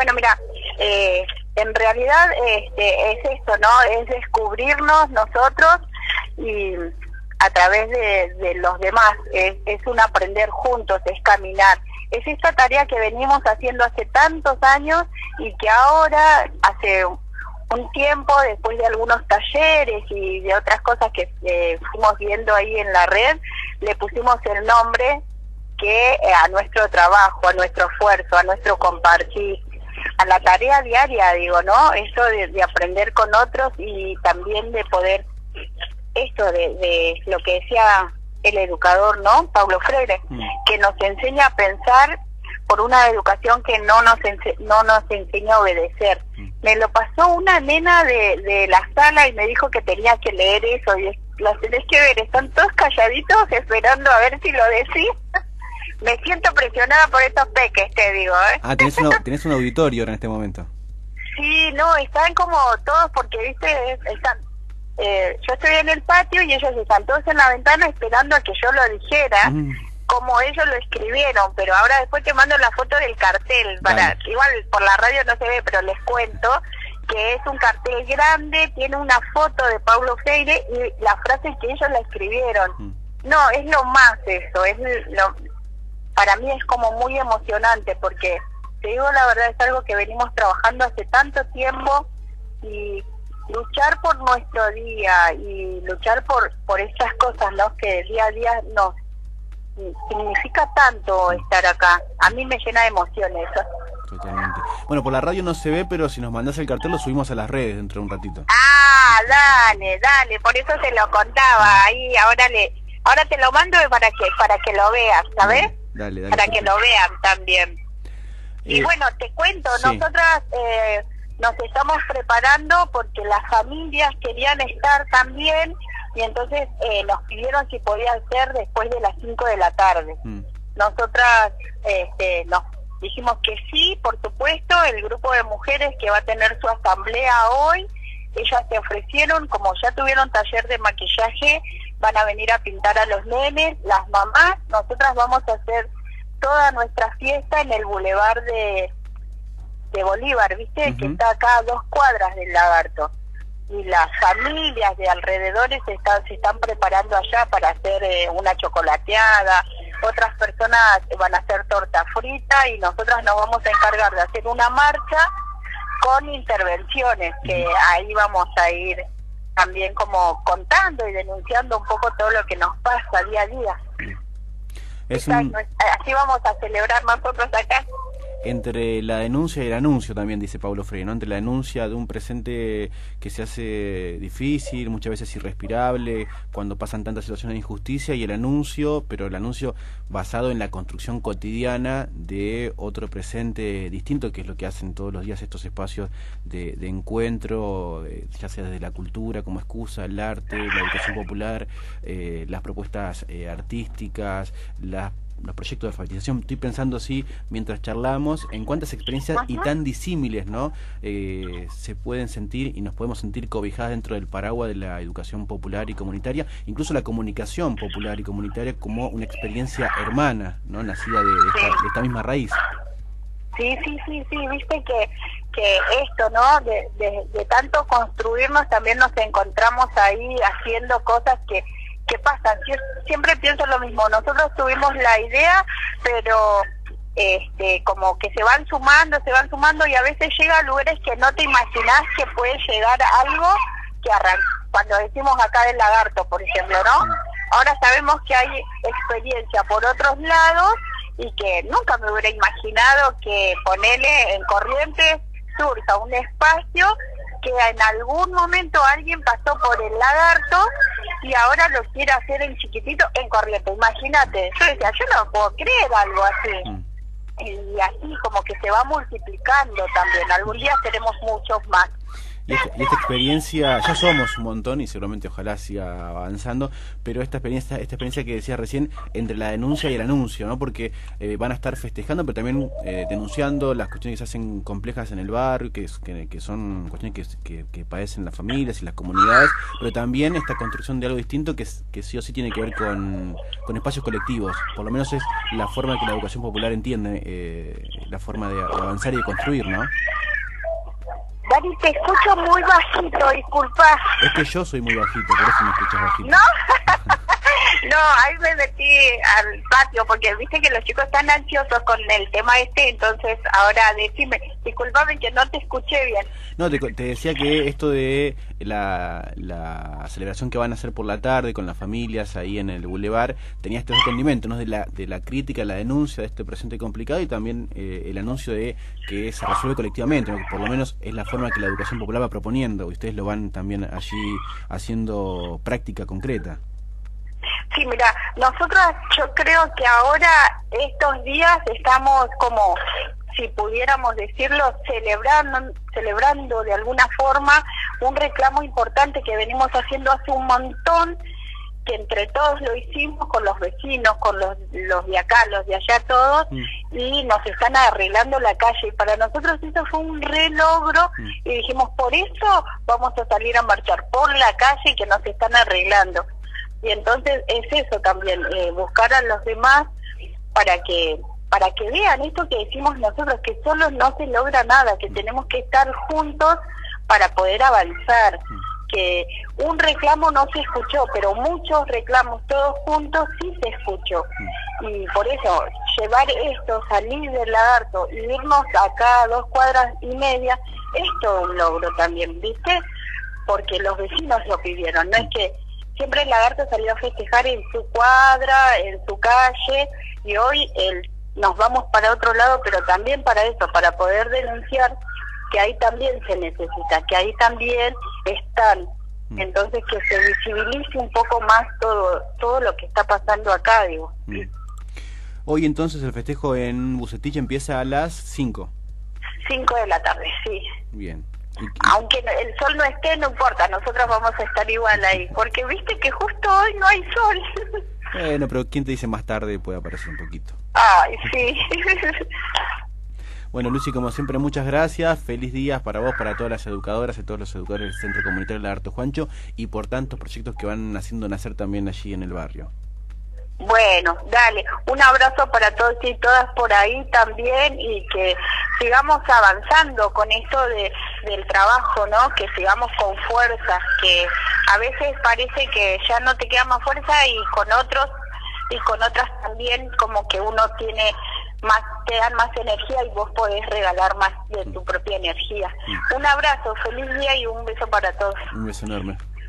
Bueno, mira, eh, en realidad este, es esto, ¿no? Es descubrirnos nosotros y a través de, los demás. Es, es un aprender juntos, es caminar. Es esta tarea que venimos haciendo hace tantos años y que ahora, hace un tiempo, después de algunos talleres y de otras cosas que fuimos viendo ahí en la red, le pusimos el nombre que eh, a nuestro trabajo, a nuestro esfuerzo, a nuestro compartir, a la tarea diaria, digo, ¿no? Eso de, aprender con otros y también de poder, esto de, de lo que decía el educador, ¿no? Pablo Freire, mm. que nos enseña a pensar por una educación que no nos, no nos enseña a obedecer. Mm. Me lo pasó una nena de, de la sala y me dijo que tenía que leer eso y lo tenés que ver, están todos calladitos esperando a ver si lo decís. me siento presionada por estos peques, te digo. ¿eh? Ah, tenés, un auditorio en este momento. Sí, no, están como todos porque, viste, están... Eh, yo estoy en el patio y ellos están todos en la ventana esperando a que yo lo dijera. Mm como ellos lo escribieron, pero ahora después te mando la foto del cartel, para igual por la radio no se ve, pero les cuento que es un cartel grande, tiene una foto de Paulo Freire y la frase que ellos la escribieron. Mm. No, es lo más eso, es lo para mí es como muy emocionante porque te digo la verdad es algo que venimos trabajando hace tanto tiempo y luchar por nuestro día y luchar por por estas cosas, ¿no? Que día a día nos significa tanto estar acá. A mí me llena de emociones Totalmente. Bueno, por la radio no se ve, pero si nos mandas el cartel lo subimos a las redes dentro de un ratito. Ah, dale, dale, por eso se lo contaba. Ahí ahora le ahora te lo mando para que para que lo veas, ¿sabes? Dale, dale. Para que lo vean también. y eh, bueno, te cuento, nosotras eh, nos estamos preparando porque las familias querían estar también y entonces eh, nos pidieron si podía ser después de las 5 de la tarde. Mm. Nosotras este, nos dijimos que sí, por supuesto, el grupo de mujeres que va a tener su asamblea hoy, ellas se ofrecieron, como ya tuvieron taller de maquillaje, van a venir a pintar a los nenes, las mamás, nosotras vamos a hacer toda nuestra fiesta en el bulevar de, de Bolívar, ¿viste? Que está acá a dos cuadras del lagarto. Y las familias de alrededores están, se están preparando allá para hacer eh, una chocolateada, otras personas van a hacer torta frita y nosotras nos vamos a encargar de hacer una marcha con intervenciones, que ahí vamos a ir también como contando y denunciando un poco todo lo que nos pasa día a día. Así vamos a celebrar nosotros acá entre la denuncia y el anuncio también, dice Pablo Freire, ¿no? entre la denuncia de un presente que se hace difícil, muchas veces irrespirable, cuando pasan tantas situaciones de injusticia, y el anuncio, pero el anuncio basado en la construcción cotidiana de otro presente distinto, que es lo que hacen todos los días estos espacios de, encuentro, eh, ya sea desde la cultura como excusa, el arte, la educación popular, eh, las propuestas eh, artísticas, las los proyectos de alfabetización. Estoy pensando así, mientras charlamos, en cuántas experiencias y tan disímiles ¿no? Eh, se pueden sentir y nos podemos sentir cobijadas dentro del paraguas de la educación popular y comunitaria, incluso la comunicación popular y comunitaria como una experiencia hermana, ¿no? nacida de, esta, misma raíz. Sí, sí, sí, sí, viste que, que esto, ¿no? De, de tanto construirnos también nos encontramos ahí haciendo cosas que ¿qué pasa? siempre pienso lo mismo, nosotros tuvimos la idea, pero este como que se van sumando, se van sumando y a veces llega a lugares que no te imaginas que puede llegar algo que arranca. Cuando decimos acá del lagarto, por ejemplo, ¿no? Ahora sabemos que hay experiencia por otros lados y que nunca me hubiera imaginado que ponerle en Corrientes surja un espacio que en algún momento alguien pasó por el lagarto y ahora lo quiere hacer en chiquitito en corriente. Imagínate, yo decía, yo no puedo creer algo así. Mm. Y así como que se va multiplicando también. Algún día seremos muchos más. Y esta, y esta, experiencia, ya somos un montón y seguramente ojalá siga avanzando, pero esta experiencia, esta experiencia que decía recién entre la denuncia y el anuncio, ¿no? Porque eh, van a estar festejando, pero también eh, denunciando las cuestiones que se hacen complejas en el barrio, que, que, que son cuestiones que, padecen las familias y las comunidades, pero también esta construcción de algo distinto que, que sí o sí tiene que ver con, con espacios colectivos. Por lo menos es la forma que la educación popular entiende eh, la forma de avanzar y de construir, ¿no? Dani, te escucho muy bajito, disculpa. Es que yo soy muy bajito, por eso me escuchas bajito. ¿No? No, ahí me metí al patio porque viste que los chicos están ansiosos con el tema este, entonces ahora decime, disculpame que no te escuché bien. No, te, te decía que esto de la, la, celebración que van a hacer por la tarde con las familias ahí en el Boulevard tenía este dos ¿no? De la, de la crítica, la denuncia de este presente complicado y también eh, el anuncio de que se resuelve colectivamente, por lo menos es la forma que la educación popular va proponiendo y ustedes lo van también allí haciendo práctica concreta. Sí, mira, nosotros yo creo que ahora estos días estamos como si pudiéramos decirlo, celebrando, celebrando de alguna forma un reclamo importante que venimos haciendo hace un montón, que entre todos lo hicimos con los vecinos, con los, los de acá, los de allá, todos, mm. y nos están arreglando la calle. Y para nosotros eso fue un relogro mm. y dijimos, por eso vamos a salir a marchar por la calle que nos están arreglando. Y entonces es eso también, eh, buscar a los demás para que para que vean esto que decimos nosotros, que solo no se logra nada, que tenemos que estar juntos para poder avanzar, que un reclamo no se escuchó, pero muchos reclamos todos juntos sí se escuchó. Y por eso llevar esto, salir del lagarto y irnos acá a dos cuadras y media, es todo un logro también, ¿viste? Porque los vecinos lo pidieron, no es que siempre el lagarto salió a festejar en su cuadra, en su calle, y hoy el nos vamos para otro lado, pero también para eso, para poder denunciar que ahí también se necesita, que ahí también están. Mm. Entonces que se visibilice un poco más todo todo lo que está pasando acá, digo. Mm. Hoy entonces el festejo en Bucetich empieza a las 5. 5 de la tarde, sí. Bien. Aunque el sol no esté, no importa, nosotros vamos a estar igual ahí, porque viste que justo hoy no hay sol. Bueno, pero ¿quién te dice más tarde puede aparecer un poquito? Ay, sí. Bueno, Lucy, como siempre, muchas gracias. Feliz día para vos, para todas las educadoras y todos los educadores del Centro Comunitario Lagarto Juancho y por tantos proyectos que van haciendo nacer también allí en el barrio. Bueno, dale, un abrazo para todos y todas por ahí también y que sigamos avanzando con esto de, del trabajo, ¿no? Que sigamos con fuerza, que a veces parece que ya no te queda más fuerza y con otros y con otras también como que uno tiene más, te dan más energía y vos podés regalar más de tu propia energía. Un abrazo, feliz día y un beso para todos. Un beso enorme.